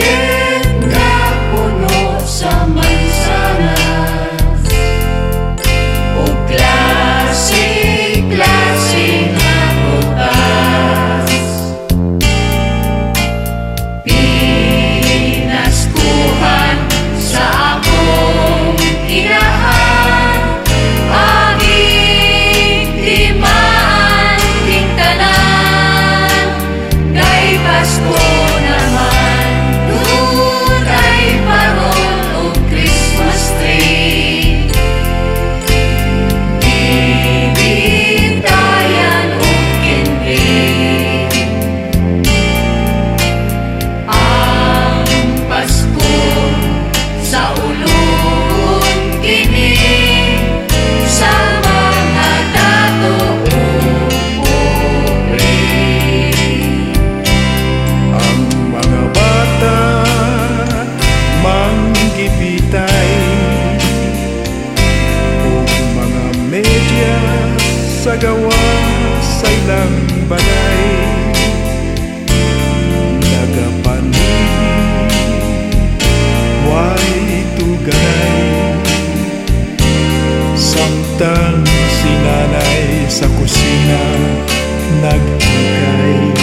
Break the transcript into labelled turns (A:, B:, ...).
A: yeah. Sa gawa sa ilang balay Nagapanibig, way tugay Samtang sinanay sa kusina nagtukay